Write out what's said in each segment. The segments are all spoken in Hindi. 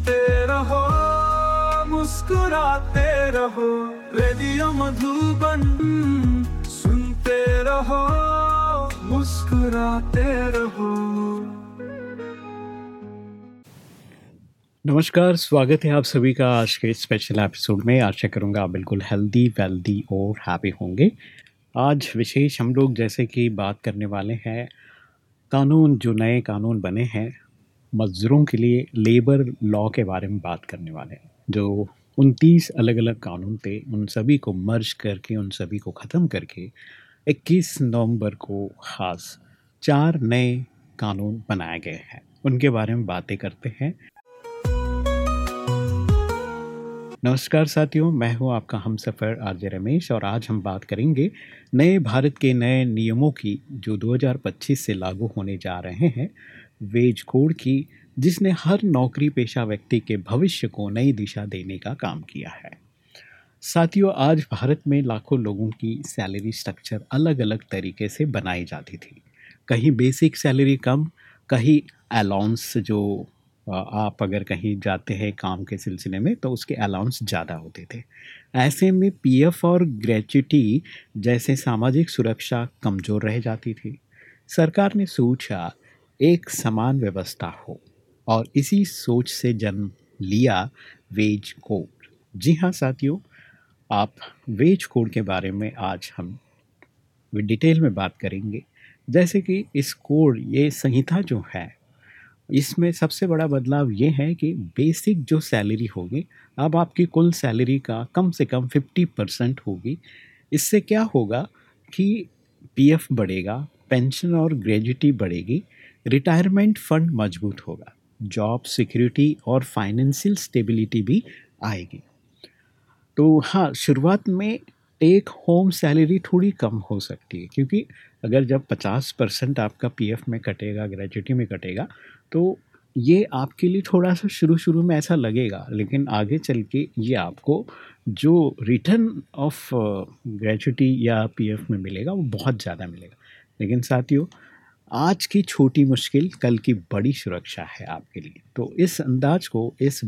सुनते रहो, मुस्कुराते रहो, रेडियो मधुबन सुनते रहो, मुस्कुराते रहो। नमस्कार, स्वागत है आप सभी का आज के स्पेशल एपिसोड में। आशा करूँगा आप बिल्कुल हेल्दी वेल्दी और हैप्पी होंगे। आज विशेष हम लोग जैसे कि बात करने वाले हैं, कानून, जो नए कानून बने हैं मज़दूरों के लिए लेबर लॉ के बारे में बात करने वाले हैं, जो उनतीस अलग अलग कानून थे, उन सभी को मर्ज करके, उन सभी को ख़त्म करके 21 नवंबर को खास चार नए कानून बनाए गए हैं। उनके बारे में बातें करते हैं। नमस्कार साथियों, मैं हूँ आपका हम सफ़र आरजे रमेश और आज हम बात करेंगे नए भारत के नए नियमों की, जो 2025 से लागू होने जा रहे हैं। वेज कोड की, जिसने हर नौकरी पेशा व्यक्ति के भविष्य को नई दिशा देने का काम किया है। साथियों, आज भारत में लाखों लोगों की सैलरी स्ट्रक्चर अलग अलग तरीके से बनाई जाती थी। कहीं बेसिक सैलरी कम, कहीं अलाउंस जो आप अगर कहीं जाते हैं काम के सिलसिले में तो उसके अलाउंस ज़्यादा होते थे। ऐसे में पीएफ और ग्रेचुटी जैसे सामाजिक सुरक्षा कमज़ोर रह जाती थी। सरकार ने सोचा एक समान व्यवस्था हो। और इसी सोच से जन्म लिया वेज कोड। जी हाँ साथियों, आप वेज कोड के बारे में आज हम डिटेल में बात करेंगे। जैसे कि इस कोड, ये संहिता जो है, इसमें सबसे बड़ा बदलाव ये है कि बेसिक जो सैलरी होगी, अब आपकी कुल सैलरी का कम से कम फिफ्टी परसेंट होगी। इससे क्या होगा कि पीएफ बढ़ेगा, पेंशन और ग्रेजुटी बढ़ेगी रिटायरमेंट फंड मज़बूत होगा। जॉब सिक्योरिटी और फाइनेंशियल स्टेबिलिटी भी आएगी। तो हाँ शुरुआत में टेक होम सैलरी थोड़ी कम हो सकती है, क्योंकि अगर जब 50 परसेंट आपका पीएफ में कटेगा ग्रेजुटी में कटेगा तो ये आपके लिए थोड़ा सा शुरू शुरू में ऐसा लगेगा, लेकिन आगे चल के ये आपको जो रिटर्न ऑफ़ ग्रेजुटी या पीएफ में मिलेगा, वो बहुत ज़्यादा मिलेगा। लेकिन साथियों आज की छोटी मुश्किल कल की बड़ी सुरक्षा है आपके लिए। तो इस अंदाज को, इस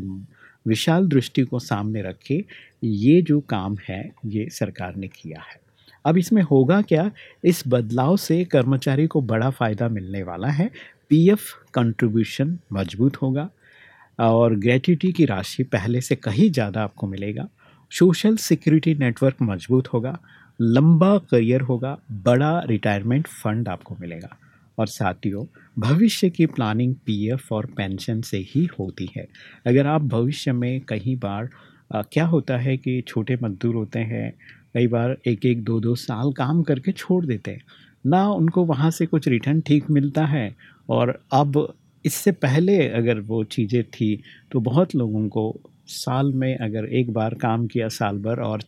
विशाल दृष्टि को सामने रखे, ये जो काम है, ये सरकार ने किया है। अब इसमें होगा क्या? इस बदलाव से कर्मचारी को बड़ा फ़ायदा मिलने वाला है। पीएफ कंट्रीब्यूशन मज़बूत होगा और ग्रेट्यूटी की राशि पहले से कहीं ज़्यादा आपको मिलेगा। सोशल सिक्योरिटी नेटवर्क मज़बूत होगा। लंबा करियर होगा। बड़ा रिटायरमेंट फंड आपको मिलेगा। और साथियों भविष्य की प्लानिंग पीएफ और पेंशन से ही होती है। अगर आप भविष्य में कई बार आ, क्या होता है कि छोटे मजदूर होते हैं कई बार एक एक दो दो साल काम करके छोड़ देते हैं ना उनको वहाँ से कुछ रिटर्न ठीक मिलता है और अब इससे पहले अगर वो चीज़ें थी तो बहुत लोगों को साल में अगर एक बार काम किया साल भर और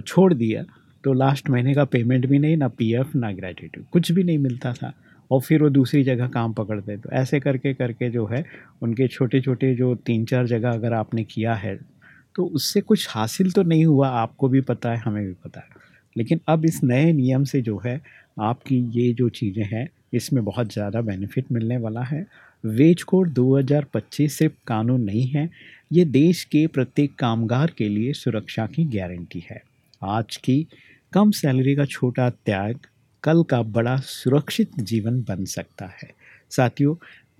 छोड़ दिया तो लास्ट महीने का पेमेंट भी नहीं ना पीएफ ना ग्रेटिट्यूड कुछ भी नहीं मिलता था। और फिर वो दूसरी जगह काम पकड़ते हैं। तो ऐसे करके करके जो है, उनके छोटे छोटे जो तीन चार जगह अगर आपने किया है तो उससे कुछ हासिल तो नहीं हुआ, आपको भी पता है, हमें भी पता है। लेकिन अब इस नए नियम से जो है, आपकी ये जो चीज़ें हैं, इसमें बहुत ज़्यादा बेनिफिट मिलने वाला है। वेज कोड 2025 सिर्फ़ कानून नहीं है, ये देश के प्रत्येक कामगार के लिए सुरक्षा की गारंटी है। आज की कम सैलरी का छोटा त्याग कल का बड़ा सुरक्षित जीवन बन सकता है। साथियों,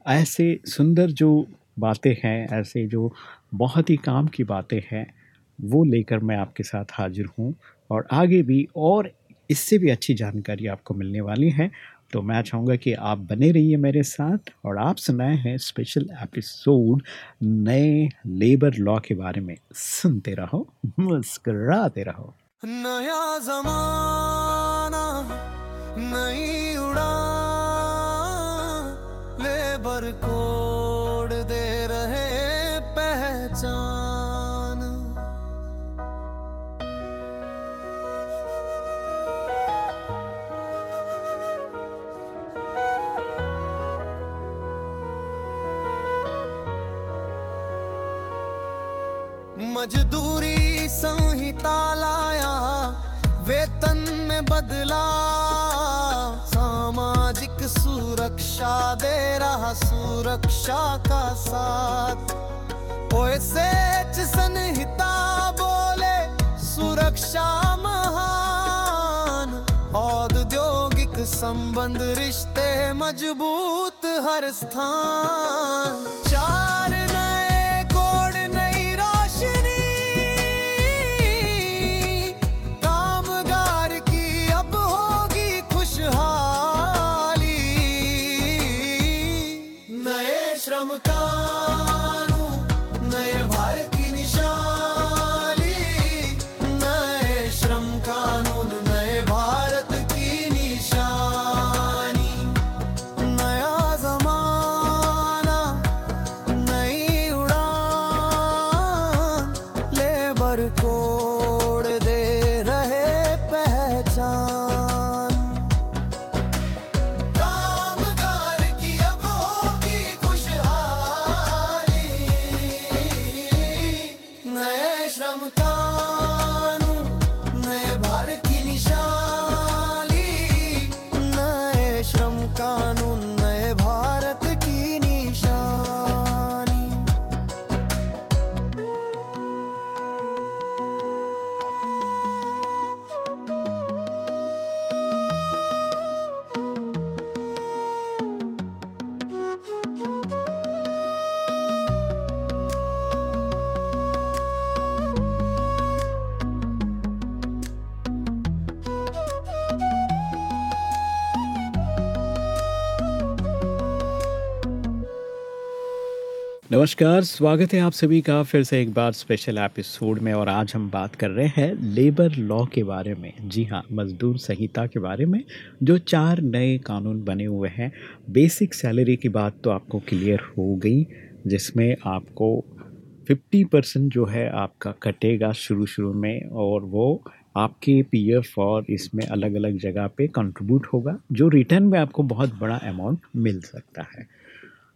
ऐसे सुंदर जो बातें हैं, ऐसे जो बहुत ही काम की बातें हैं, वो लेकर मैं आपके साथ हाजिर हूँ और आगे भी और इससे भी अच्छी जानकारी आपको मिलने वाली है। तो मैं चाहूँगा कि आप बने रहिए मेरे साथ और आप सुनाए हैं स्पेशल एपिसोड नए लेबर लॉ के बारे में। सुनते रहो, मुस्कराते रहो। नया जमाना नई उड़ा लेबर कोड दे रहा सुरक्षा का साथ। ओएसए संहिता बोले, सुरक्षा महान। औद्योगिक संबंध रिश्ते मज़बूत हर स्थान। नमस्कार, स्वागत है आप सभी का फिर से एक बार स्पेशल एपिसोड में और आज हम बात कर रहे हैं लेबर लॉ के बारे में। जी हाँ मजदूर संहिता के बारे में, जो चार नए कानून बने हुए हैं। बेसिक सैलरी की बात तो आपको क्लियर हो गई, जिसमें आपको 50 परसेंट जो है आपका कटेगा शुरू शुरू में और वो आपके पीएफ और इसमें अलग अलग जगह पे कंट्रीब्यूट होगा, जो रिटर्न में आपको बहुत बड़ा अमाउंट मिल सकता है।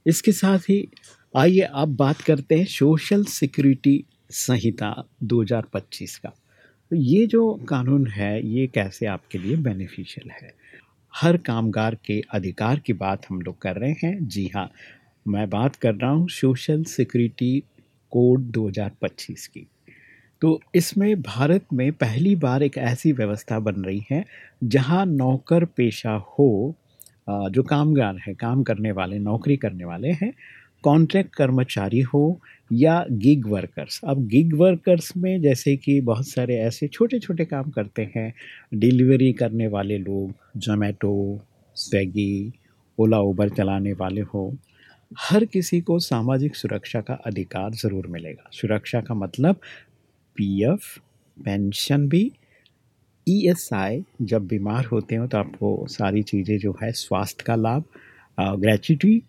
इसके साथ ही आइए अब बात करते हैं सोशल सिक्योरिटी संहिता 2025 का। तो ये जो कानून है, ये कैसे आपके लिए बेनिफिशियल है? हर कामगार के अधिकार की बात हम लोग कर रहे हैं। जी हाँ मैं बात कर रहा हूँ सोशल सिक्योरिटी कोड 2025 की। तो इसमें भारत में पहली बार एक ऐसी व्यवस्था बन रही है, जहाँ नौकर पेशा हो जो कामगार हैं, काम करने वाले, नौकरी करने वाले हैं कॉन्ट्रैक्ट कर्मचारी हो या गिग वर्कर्स अब गिग वर्कर्स में जैसे कि बहुत सारे ऐसे छोटे छोटे काम करते हैं। डिलीवरी करने वाले लोग जोमेटो स्विगी ओला उबर चलाने वाले हो, हर किसी को सामाजिक सुरक्षा का अधिकार ज़रूर मिलेगा। सुरक्षा का मतलब पीएफ पेंशन भी ईएसआई जब बीमार होते हो तो आपको सारी चीज़ें जो है स्वास्थ्य का लाभ ग्रेचुटी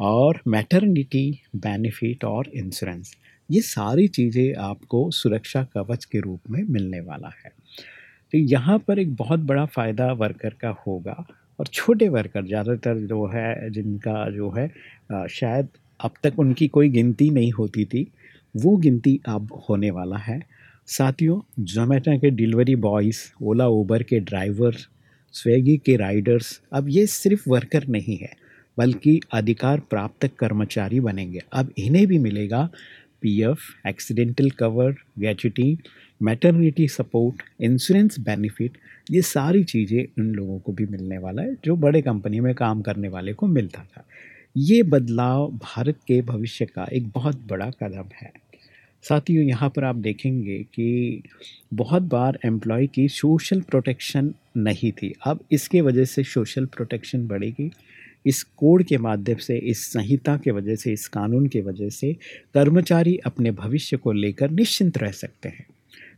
और मैटरनिटी बेनिफिट और इंश्योरेंस ये सारी चीज़ें आपको सुरक्षा कवच के रूप में मिलने वाला है। तो यहाँ पर एक बहुत बड़ा फ़ायदा वर्कर का होगा और छोटे वर्कर ज़्यादातर जो है, जिनका जो है शायद अब तक उनकी कोई गिनती नहीं होती थी, वो गिनती अब होने वाला है। साथियों जोमेटो के डिलीवरी बॉयज़ ओला उबर के ड्राइवर स्विगी के राइडर्स अब ये सिर्फ़ वर्कर नहीं है। बल्कि अधिकार प्राप्त कर्मचारी बनेंगे। अब इन्हें भी मिलेगा PF, accidental cover gratuity maternity support, insurance benefit, ये सारी चीज़ें उन लोगों को भी मिलने वाला है, जो बड़े कंपनी में काम करने वाले को मिलता था। ये बदलाव भारत के भविष्य का एक बहुत बड़ा कदम है। साथियों, यहाँ पर आप देखेंगे कि बहुत बार एम्प्लॉय की सोशल प्रोटेक्शन नहीं थी। अब इसके वजह से सोशल प्रोटेक्शन बढ़ेगी। इस कोड के माध्यम से, इस संहिता के वजह से, इस कानून के वजह से कर्मचारी अपने भविष्य को लेकर निश्चिंत रह सकते हैं।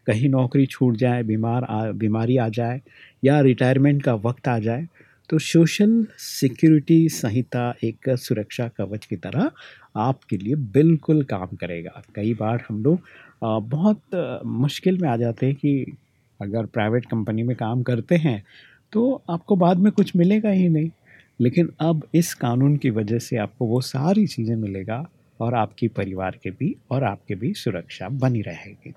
कहीं नौकरी छूट जाए, बीमार आ, बीमारी आ जाए या रिटायरमेंट का वक्त आ जाए तो सोशल सिक्योरिटी संहिता एक सुरक्षा कवच की तरह आपके लिए बिल्कुल काम करेगा। कई बार हम लोग बहुत मुश्किल में आ जाते हैं कि अगर प्राइवेट कंपनी में काम करते हैं तो आपको बाद में कुछ मिलेगा ही नहीं। लेकिन अब इस कानून की वजह से आपको वो सारी चीज़ें मिलेगा और आपके परिवार के भी और आपके भी सुरक्षा बनी रहेगी।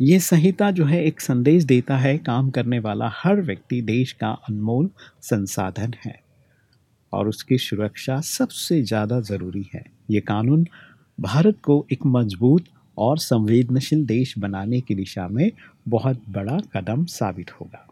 ये संहिता जो है, एक संदेश देता है काम करने वाला हर व्यक्ति देश का अनमोल संसाधन है और उसकी सुरक्षा सबसे ज़्यादा ज़रूरी है। ये कानून भारत को एक मज़बूत और संवेदनशील देश बनाने की दिशा में बहुत बड़ा कदम साबित होगा।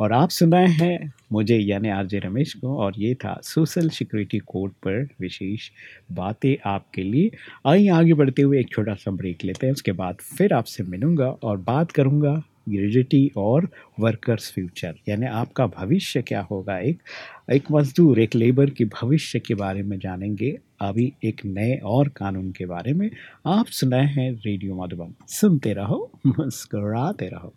और आप सुन रहे हैं मुझे यानी आरजे रमेश को, और ये था सोशल सिक्योरिटी कोड पर विशेष बातें आपके लिए। आइए आगे बढ़ते हुए एक छोटा सा ब्रेक लेते हैं, उसके बाद फिर आपसे मिलूँगा और बात करूँगा ग्रेजुटी और वर्कर्स फ्यूचर, यानी आपका भविष्य क्या होगा। एक एक मजदूर, एक लेबर के भविष्य के बारे में जानेंगे। अभी एक नए और कानून के बारे में आप सुनाए हैं रेडियो मधुबन सुनते रहो, मुस्कुराते रहो।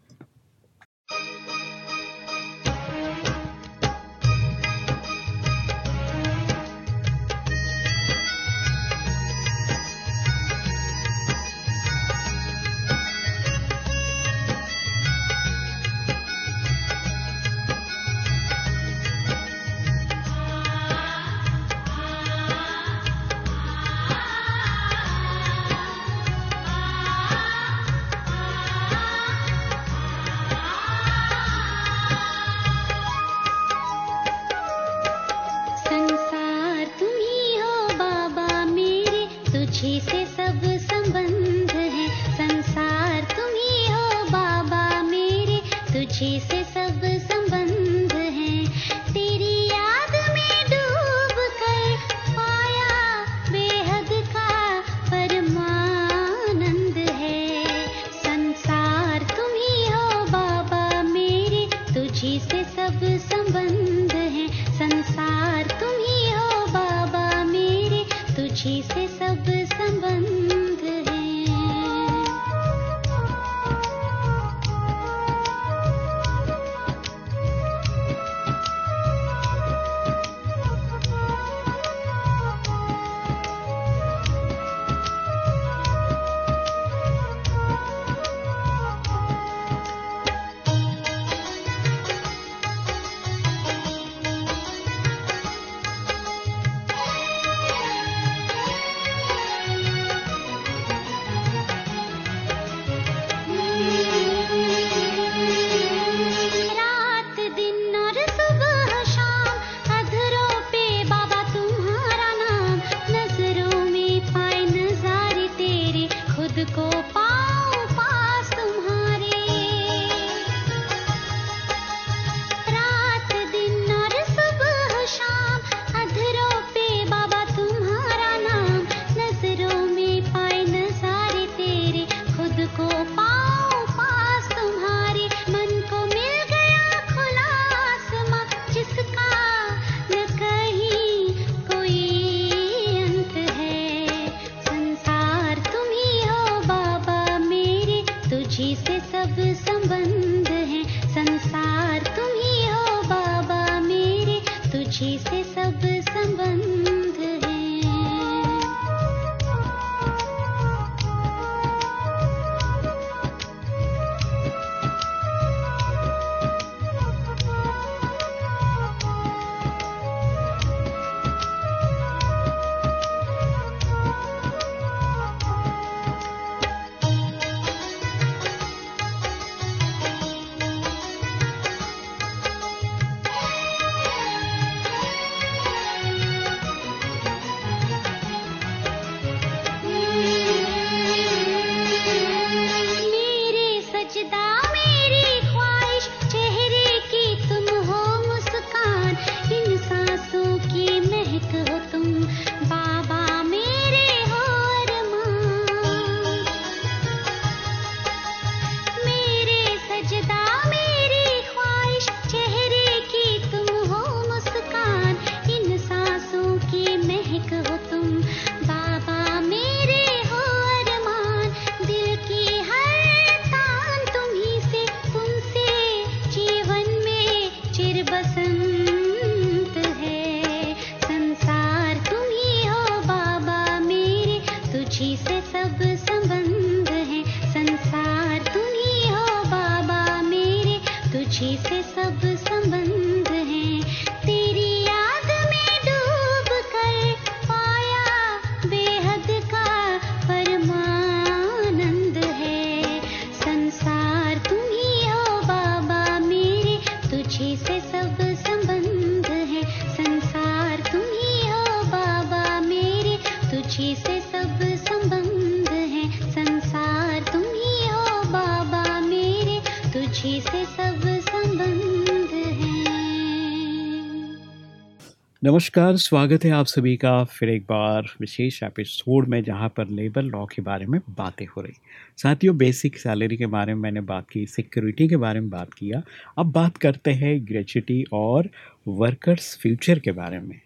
नमस्कार, स्वागत है आप सभी का फिर एक बार विशेष एपिसोड में जहाँ पर लेबर लॉ के बारे में बातें हो रही। साथियों, बेसिक सैलरी के बारे में मैंने बात की, सिक्योरिटी के बारे में बात किया। अब बात करते हैं ग्रेचुटी और वर्कर्स फ्यूचर के बारे में।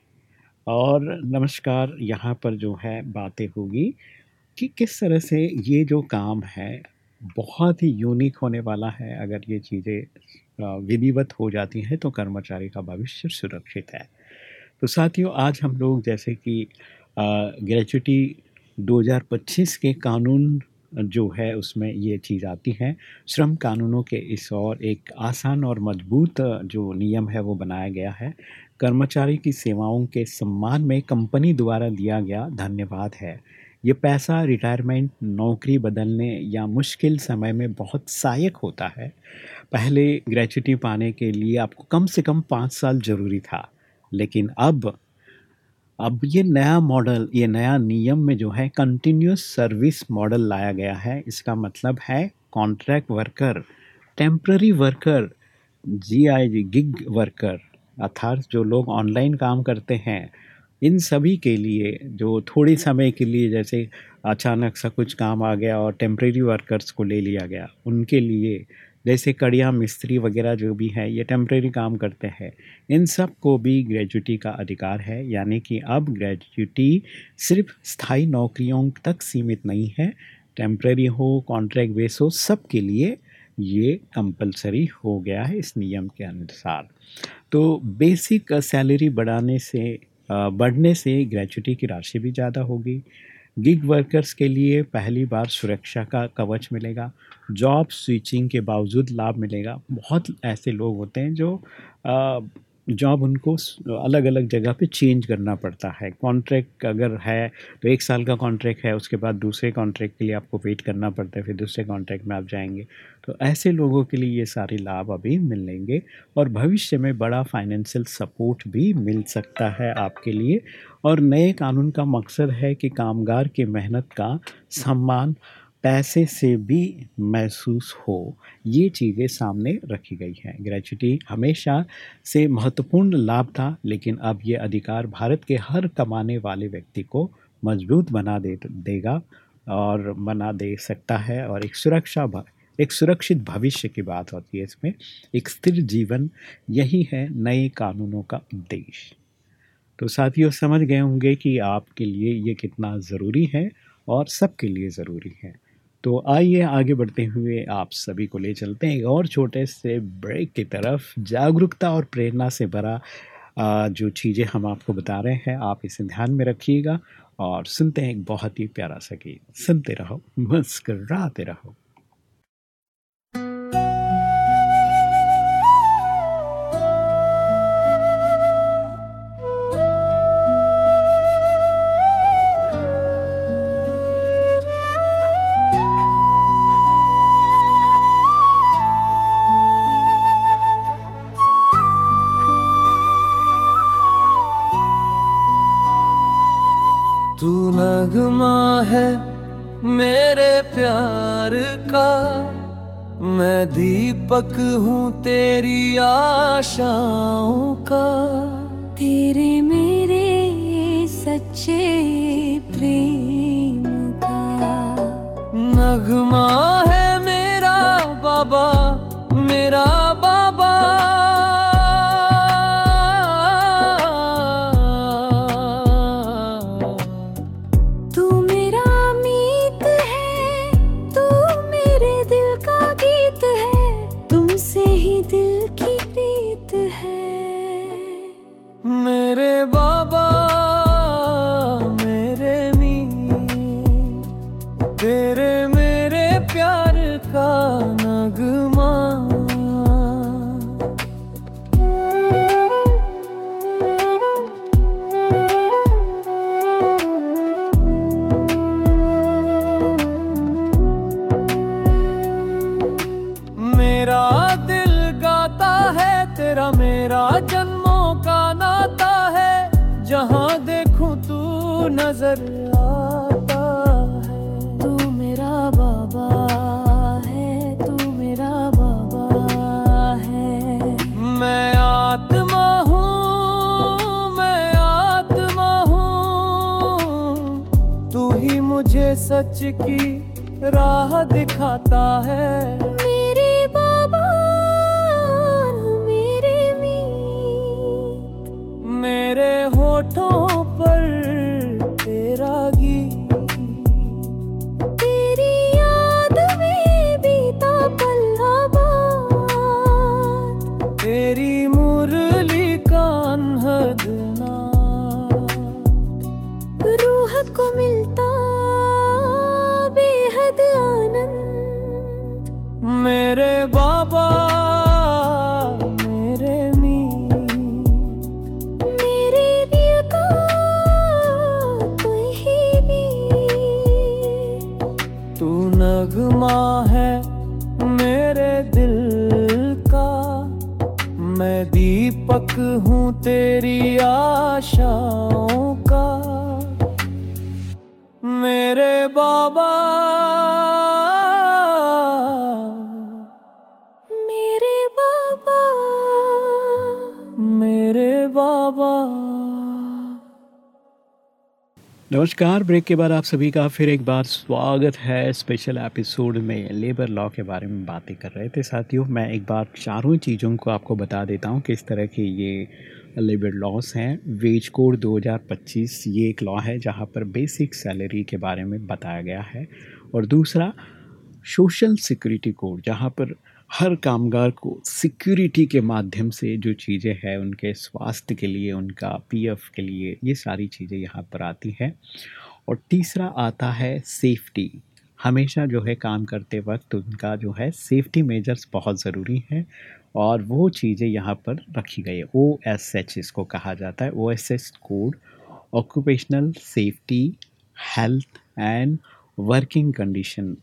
और नमस्कार, यहाँ पर जो है बातें होगी कि किस तरह से ये जो काम है, बहुत ही यूनिक होने वाला है। अगर ये चीज़ें विधिवत हो जाती हैं तो कर्मचारी का भविष्य सुरक्षित है। तो साथियों, आज हम लोग जैसे कि ग्रेचुटी 2025 के कानून जो है उसमें ये चीज़ आती है। श्रम कानूनों के इस और एक आसान और मज़बूत जो नियम है वो बनाया गया है। कर्मचारी की सेवाओं के सम्मान में कंपनी द्वारा दिया गया धन्यवाद है। ये पैसा रिटायरमेंट, नौकरी बदलने या मुश्किल समय में बहुत सहायक होता है। पहले ग्रेचुटी पाने के लिए आपको कम से कम पाँच साल ज़रूरी था। लेकिन अब अब ये नया मॉडल ये नया नियम में जो है कंटिन्यूस सर्विस मॉडल लाया गया है। इसका मतलब है contract worker temporary worker G I G gig worker अर्थात जो लोग ऑनलाइन काम करते हैं, इन सभी के लिए, जो थोड़ी समय के लिए जैसे अचानक सा कुछ काम आ गया और टेम्प्रेरी वर्कर्स को ले लिया गया, उनके लिए जैसे कड़िया, मिस्त्री वगैरह जो भी है, ये टेम्प्रेरी काम करते हैं। इन सबको भी ग्रेजुटी का अधिकार है, यानी कि अब ग्रेजुटी सिर्फ़ स्थायी नौकरियों तक सीमित नहीं है। टेम्प्रेरी हो कॉन्ट्रैक्ट बेस हो, सब के लिए ये कंपलसरी हो गया है इस नियम के अनुसार। तो बेसिक सैलरी बढ़ाने से बढ़ने से ग्रेजुटी की राशि भी ज़्यादा होगी। गिग वर्कर्स के लिए पहली बार सुरक्षा का कवच मिलेगा। जॉब स्विचिंग के बावजूद लाभ मिलेगा। बहुत ऐसे लोग होते हैं जो जॉब उनको अलग अलग जगह पे चेंज करना पड़ता है। कॉन्ट्रैक्ट अगर है तो एक साल का कॉन्ट्रैक्ट है, उसके बाद दूसरे कॉन्ट्रैक्ट के लिए आपको वेट करना पड़ता है, फिर दूसरे कॉन्ट्रैक्ट में आप जाएँगे। तो ऐसे लोगों के लिए ये सारे लाभ अभी मिलेंगे और भविष्य में बड़ा फाइनेंशियल सपोर्ट भी मिल सकता है आपके लिए। और नए कानून का मकसद है कि कामगार की मेहनत का सम्मान पैसे से भी महसूस हो, ये चीज़ें सामने रखी गई हैं। ग्रेचुटी हमेशा से महत्वपूर्ण लाभ था, लेकिन अब ये अधिकार भारत के हर कमाने वाले व्यक्ति को मज़बूत बना दे, देगा और बना दे सकता है और एक सुरक्षा एक सुरक्षित भविष्य की बात होती है इसमें। एक स्थिर जीवन, यही है नए कानूनों का उद्देश्य। तो साथियों, समझ गए होंगे कि आपके लिए ये कितना ज़रूरी है और सबके लिए ज़रूरी है। तो आइए, आगे बढ़ते हुए आप सभी को ले चलते हैं एक और छोटे से ब्रेक की तरफ़ जागरूकता और प्रेरणा से भरा जो चीज़ें हम आपको बता रहे हैं, आप इसे ध्यान में रखिएगा और सुनते हैं एक बहुत ही प्यारा सा गीत। सुनते रहो, मुस्कराते रहो। नगमा है मेरे प्यार का। मैं दीपक हूँ तेरी आशाओं का। तेरे मेरे सच्चे प्रेम का। नगमा है मेरा बाबा मेरा मैं सच की राह दिखाता है। मेरे बाबा मेरे मी मेरे होठों हूँ तेरी आशाओं का। मेरे बाबा नमस्कार, ब्रेक के बाद आप सभी का फिर एक बार स्वागत है स्पेशल एपिसोड में लेबर लॉ के बारे में बातें कर रहे थे साथियों। मैं एक बार चारों चीज़ों को आपको बता देता हूँ किस तरह के ये लेबर लॉस हैं। वेज कोड 2025 ये एक लॉ है जहाँ पर बेसिक सैलरी के बारे में बताया गया है। और दूसरा, सोशल सिक्योरिटी कोड जहाँ पर हर कामगार को सिक्योरिटी के माध्यम से जो चीज़ें हैं, उनके स्वास्थ्य के लिए, उनका पीएफ के लिए, ये सारी चीज़ें यहाँ पर आती हैं। और तीसरा आता है सेफ्टी हमेशा जो है काम करते वक्त उनका जो है सेफ्टी मेजर्स बहुत ज़रूरी हैं और वो चीज़ें यहाँ पर रखी गई है। ओ एस एच इसको कहा जाता है। O S H code occupational safety health and working condition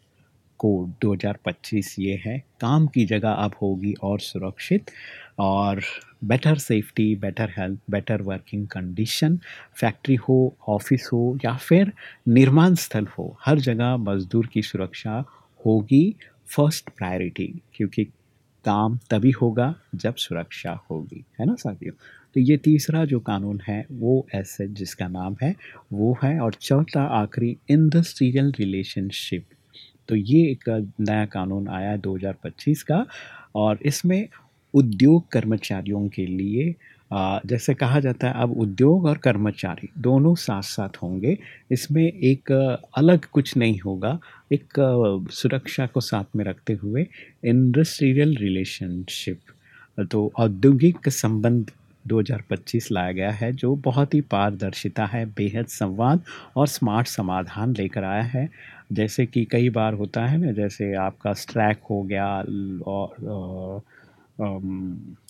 code 2025 ये है। काम की जगह अब होगी और सुरक्षित और better safety better health better working condition factory हो ऑफ़िस हो या फिर निर्माण स्थल हो, हर जगह मजदूर की सुरक्षा होगी फ़र्स्ट प्रायोरिटी क्योंकि काम तभी होगा जब सुरक्षा होगी, है ना साथियों? तो ये तीसरा जो कानून है, वो ऐसे जिसका नाम है, वो है और चौथा आखिरी इंडस्ट्रियल रिलेशनशिप तो ये एक नया कानून आया है 2025 का और इसमें उद्योग कर्मचारियों के लिए जैसे कहा जाता है, अब उद्योग और कर्मचारी दोनों साथ साथ होंगे। इसमें एक अलग कुछ नहीं होगा, एक सुरक्षा को साथ में रखते हुए इंडस्ट्रियल रिलेशनशिप तो औद्योगिक संबंध 2025 लाया गया है, जो बहुत ही पारदर्शिता है, बेहद संवाद और स्मार्ट समाधान लेकर आया है। जैसे कि कई बार होता है ना जैसे आपका स्ट्रैक हो गया और,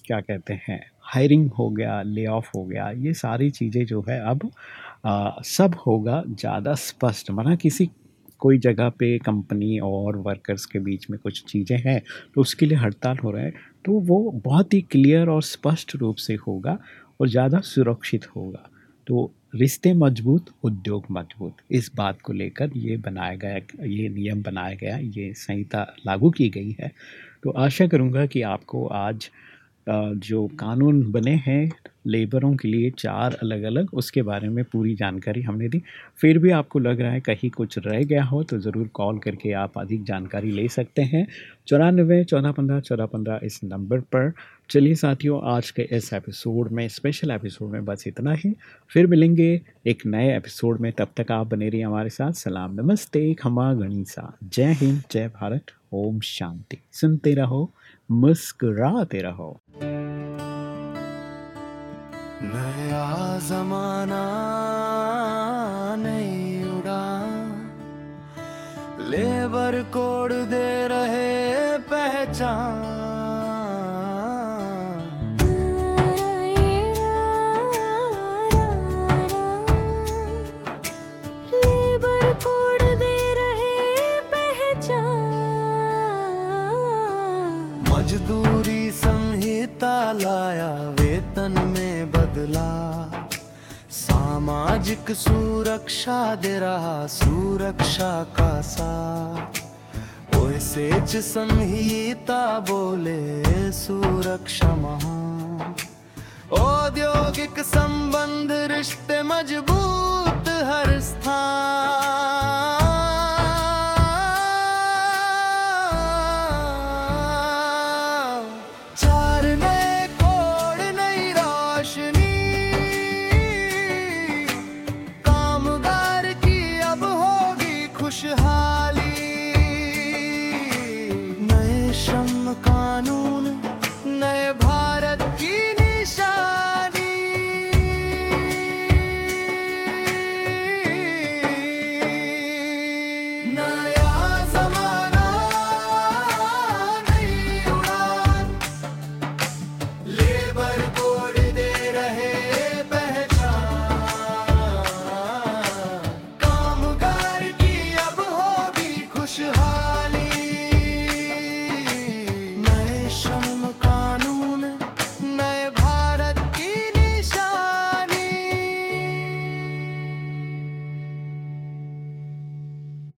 क्या कहते हैं हायरिंग हो गया ले ऑफ़ हो गया ये सारी चीज़ें जो है अब आ, सब होगा ज़्यादा स्पष्ट। माना किसी कोई जगह पे कंपनी और वर्कर्स के बीच में कुछ चीज़ें हैं तो उसके लिए हड़ताल हो रहा है तो वो बहुत ही क्लियर और स्पष्ट रूप से होगा और ज़्यादा सुरक्षित होगा। तो रिश्ते मज़बूत, उद्योग मज़बूत। इस बात को लेकर ये बनाया गया, ये नियम बनाया गया, ये संहिता लागू की गई है। तो आशा करूँगा कि आपको आज जो कानून बने हैं, लेबरों के लिए चार अलग अलग उसके बारे में पूरी जानकारी हमने दी। फिर भी आपको लग रहा है कहीं कुछ रह गया हो तो ज़रूर कॉल करके आप अधिक जानकारी ले सकते हैं। चौरानबे चौदह पंद्रह चौदह पंद्रह इस नंबर पर। चलिए साथियों, आज के इस एपिसोड में, स्पेशल एपिसोड में बस इतना ही। फिर मिलेंगे एक नए एपिसोड में। तब तक आप बने रहिए हमारे साथ। सलाम, नमस्ते, खमा गणिसा। जय हिंद, जय भारत। ओम शांति। सुनते रहो। मुस्कुराते रहो। नया जमाना नहीं उड़ा। लेबर कोड दे रहे पहचान। सामाजिक सुरक्षा दे रहा, सुरक्षा का साथ। ओसे संहिता बोले, सुरक्षा महा औद्योगिक संबंध रिश्ते मज़बूत हर स्थान।